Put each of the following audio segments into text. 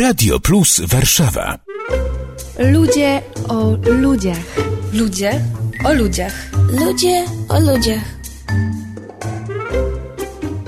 Radio Plus Warszawa. Ludzie o ludziach. Ludzie o ludziach. Ludzie o ludziach.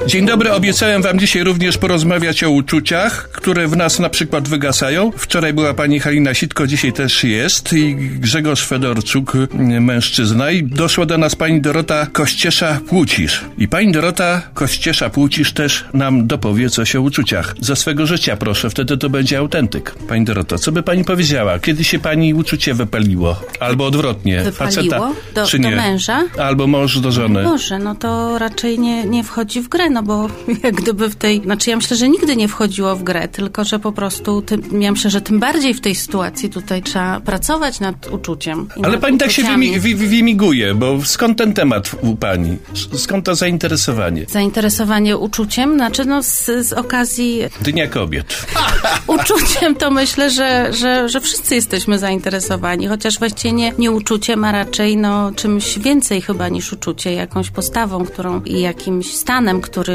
Dzień dobry, obiecałem wam dzisiaj również porozmawiać o uczuciach, które w nas na przykład wygasają. Wczoraj była pani Halina Sitko, dzisiaj też jest i Grzegorz Fedorczuk, mężczyzna i doszła do nas pani Dorota Kościesza-Płucisz. I pani Dorota Kościesza-Płucisz też nam dopowie coś o uczuciach. Ze swego życia proszę, wtedy to będzie autentyk. Pani Dorota, co by pani powiedziała? Kiedy się pani uczucie wypaliło? Albo odwrotnie. Wypaliło? Faceta, Do, czy do nie? męża? Albo mąż do żony. Boże, no to raczej nie, nie wchodzi w grę, no bo jak gdyby w tej... Znaczy ja myślę, że nigdy nie wchodziło w grę, tylko że po prostu tym, ja myślę, że tym bardziej w tej sytuacji tutaj trzeba pracować nad uczuciem. Ale nad pani tak się uczuciami. wymi, wi, wi- wymiguje, bo skąd ten temat u pani? Skąd to zainteresowanie? Zainteresowanie uczuciem, znaczy no z, z okazji Dnia kobiet. uczuciem to myślę, że, że, że wszyscy jesteśmy zainteresowani, chociaż właściwie nie, nie uczuciem, a raczej no, czymś więcej chyba niż uczucie, jakąś postawą, którą i jakimś stanem, który,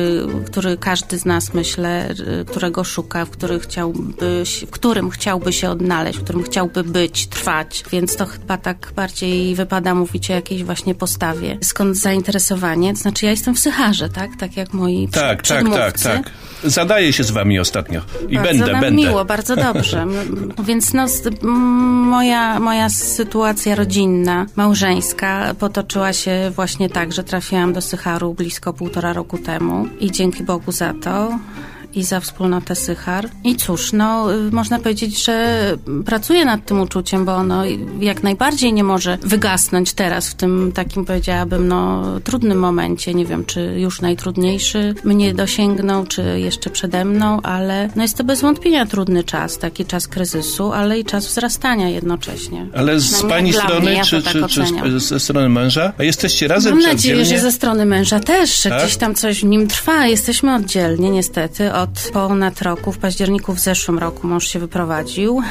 który każdy z nas myślę, y, którego szuka, w, który chciałby, w którym chciałby się odnaleźć, w którym chciałby być, trwać, więc to chyba tak bardziej wypada mówić o jakiejś właśnie postawie. Skąd zainteresowanie? To znaczy ja jestem w Sycharze, tak? Tak jak moi Tak, tak, tak, tak. Zadaję się z wami ostatnio. I bardzo będę, nam będę. miło, bardzo dobrze. Więc no, moja, moja sytuacja rodzinna, małżeńska potoczyła się właśnie tak, że trafiłam do Sycharu blisko półtora roku temu i dzięki Bogu za to i za wspólnotę Sychar. I cóż, no, y, można powiedzieć, że pracuję nad tym uczuciem, bo ono jak najbardziej nie może wygasnąć teraz w tym takim, powiedziałabym, no, trudnym momencie. Nie wiem, czy już najtrudniejszy mnie dosięgnął, czy jeszcze przede mną, ale no jest to bez wątpienia trudny czas, taki czas kryzysu, ale i czas wzrastania jednocześnie. Ale z pani strony, ja czy, tak czy, ze strony męża? A jesteście razem Mam nadzieję, że ze strony męża też, że Tak? gdzieś tam coś w nim trwa. Jesteśmy oddzielnie, niestety. Od ponad roku, w październiku w zeszłym roku mąż się wyprowadził.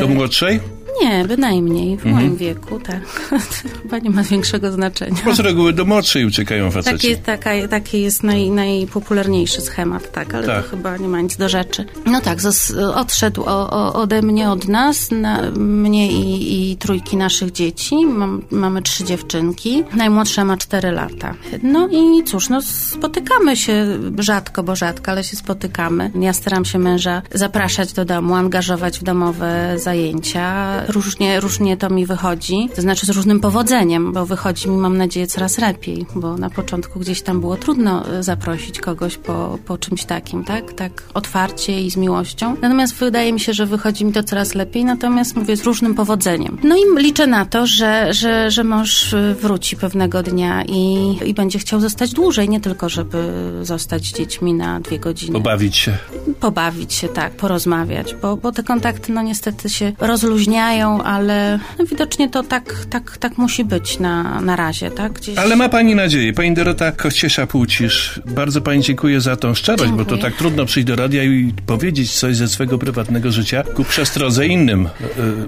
Do młodszej? Nie, bynajmniej. W Mhm. moim wieku, tak. Chyba nie ma większego znaczenia. Bo z reguły do młodszej uciekają faceci. Taki, taka, taki jest naj, najpopularniejszy schemat, tak, ale Tak. to chyba nie ma nic do rzeczy. No tak, odszedł o, o, ode mnie, od nas, na, mnie i, i trójki naszych dzieci. Mam, mamy trzy dziewczynki. Najmłodsza ma cztery lata. No i cóż, no spotykamy się rzadko, bo rzadko, ale się spotykamy. Ja staram się męża zapraszać do domu, angażować w domowe zajęcia. Różnie, różnie to mi wychodzi, to znaczy z różnym powodzeniem, bo wychodzi mi, mam nadzieję, coraz lepiej, bo na początku gdzieś tam było trudno y, zaprosić kogoś po, po czymś takim, tak? Tak otwarcie i z miłością. Natomiast wydaje mi się, że wychodzi mi to coraz lepiej, natomiast mówię z różnym powodzeniem. No i liczę na to, że, że, że mąż y, wróci pewnego dnia i, i będzie chciał zostać dłużej, nie tylko żeby zostać z dziećmi na dwie godziny Pobawić się. pobawić się, tak, porozmawiać, bo, bo te kontakty no niestety się rozluźniają, ale no, widocznie to tak, tak, tak musi być na, na razie, tak? Gdzieś... Ale ma pani nadzieję. Pani Dorota Kościesza-Płucisz, bardzo pani dziękuję za tą szczerość, bo to Dziękuję. tak trudno przyjść do radia i powiedzieć coś ze swego prywatnego życia ku przestrodze innym y,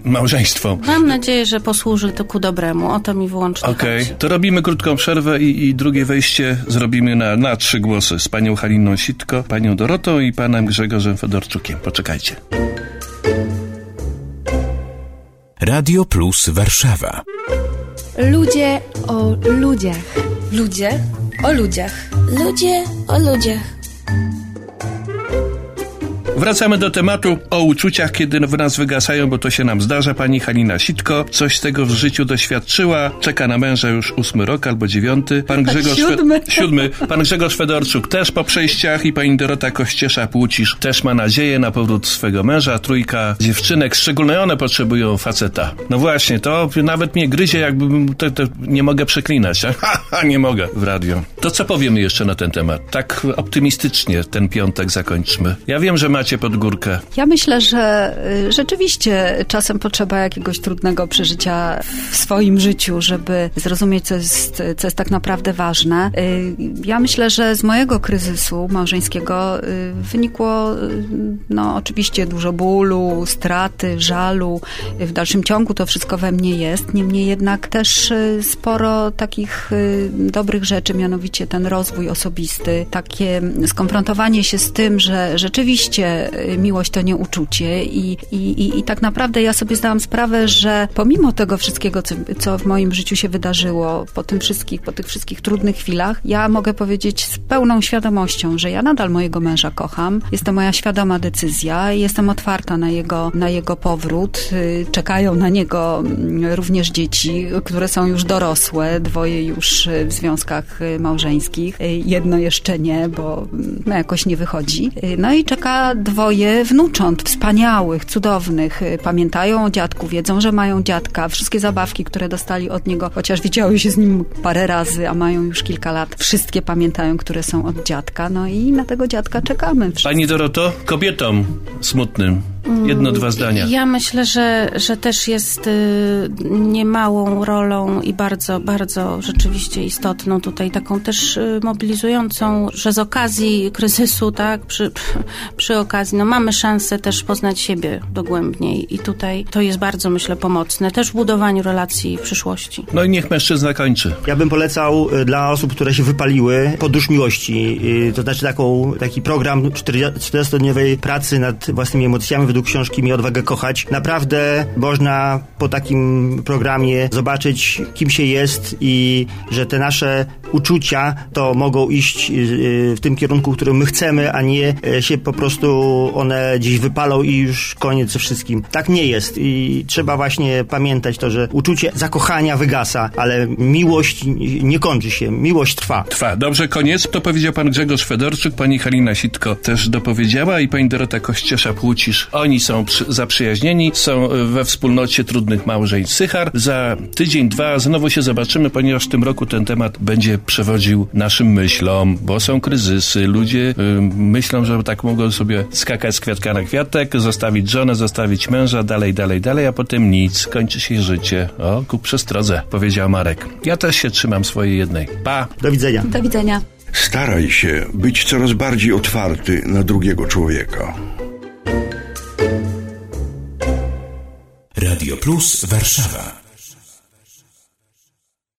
małżeństwom. Mam nadzieję, że posłuży to ku dobremu. O to mi wyłącznie Okej, chodzi. to robimy krótką przerwę i, i drugie wejście zrobimy na, na trzy głosy z panią Haliną Sitko, panią Dorotą i panem Grzegorzem Fedorczukiem. Poczekajcie. Radio Plus Warszawa. Ludzie o ludziach. Ludzie o ludziach. Ludzie o ludziach. Wracamy do tematu o uczuciach, kiedy w nas wygasają, bo to się nam zdarza. Pani Halina Sitko coś z tego w życiu doświadczyła. Czeka na męża już ósmy rok albo dziewiąty. Pan Grzegorz Siódmy. siódmy. Pan Grzegorz Fedorczuk też po przejściach i pani Dorota Kościesza-Płucisz też ma nadzieję na powrót swego męża. Trójka dziewczynek, szczególnie one potrzebują faceta. No właśnie, to nawet mnie gryzie, jakbym to, to nie mogę przeklinać. Ha, ha, nie mogę w radio. To co powiemy jeszcze na ten temat? Tak optymistycznie ten piątek zakończmy. Ja wiem, że macie pod górkę. Ja myślę, że y, rzeczywiście czasem potrzeba jakiegoś trudnego przeżycia w swoim życiu, żeby zrozumieć, co jest, co jest tak naprawdę ważne. Y, Ja myślę, że z mojego kryzysu małżeńskiego y, wynikło no, oczywiście dużo bólu, straty, żalu. W dalszym ciągu to wszystko we mnie jest. Niemniej jednak też sporo takich dobrych rzeczy, mianowicie ten rozwój osobisty, takie skonfrontowanie się z tym, że rzeczywiście miłość to nie uczucie i, i, i, tak naprawdę ja sobie zdałam sprawę, że pomimo tego wszystkiego, co, co w moim życiu się wydarzyło, po tym wszystkich, po tych wszystkich trudnych chwilach, ja mogę powiedzieć z pełną świadomością, że ja nadal mojego męża kocham. Jest to moja świadoma decyzja i jestem otwarta na jego, na jego powrót. Y, Czekają na niego mm, również dzieci, które są już dorosłe, dwoje już y, w związkach y, małżeńskich, jedno jeszcze nie, bo mm, no, jakoś nie wychodzi. No i czeka dwoje wnucząt, wspaniałych, cudownych. Y, Pamiętają o dziadku, wiedzą, że mają dziadka. Wszystkie zabawki, które dostali od niego, chociaż widziały się z nim parę razy, a mają już kilka lat, wszystkie pamiętają, które są od dziadka. No i na tego dziadka czekamy. Pani Doroto, kobietom smutnym. Jedno, dwa zdania. Ja myślę, że, że też jest y, niemałą rolą i bardzo, bardzo rzeczywiście istotną tutaj, taką też y, mobilizującą, że z okazji kryzysu, tak, przy, przy okazji, no mamy szansę też poznać siebie dogłębniej i tutaj to jest bardzo, myślę, pomocne też w budowaniu relacji w przyszłości. No i niech mężczyzna kończy. Ja bym polecał y, dla osób, które się wypaliły, podróż miłości. To znaczy taką, taki program 40-dniowej pracy nad własnymi emocjami według książki Mi odwagę kochać. Naprawdę można po takim programie zobaczyć, kim się jest i że te nasze uczucia to mogą iść y, y, w tym kierunku, którym my chcemy, a nie y, się po prostu one gdzieś wypalą i już koniec ze wszystkim. Tak nie jest i trzeba właśnie pamiętać to, że uczucie zakochania wygasa, ale miłość nie kończy się, miłość trwa. Trwa. Dobrze, koniec. To powiedział pan Grzegorz Fedorczuk, pani Halina Sitko też dopowiedziała i pani Dorota Kościesza-Płucisz. Oni są przy, zaprzyjaźnieni, są e, we wspólnocie trudnych małżeństw Sychar. Za tydzień, dwa znowu się zobaczymy, ponieważ w tym roku ten temat będzie przewodził naszym myślom, bo są kryzysy. Ludzie y, myślą, że tak mogą sobie skakać z kwiatka na kwiatek, zostawić żonę, zostawić męża, dalej, dalej, dalej, a potem nic. Kończy się życie. O, ku przestrodze, powiedział Marek. Ja też się trzymam swojej jednej. Pa! Do widzenia. Do widzenia. Staraj się być coraz bardziej otwarty na drugiego człowieka. Radio Plus Warszawa.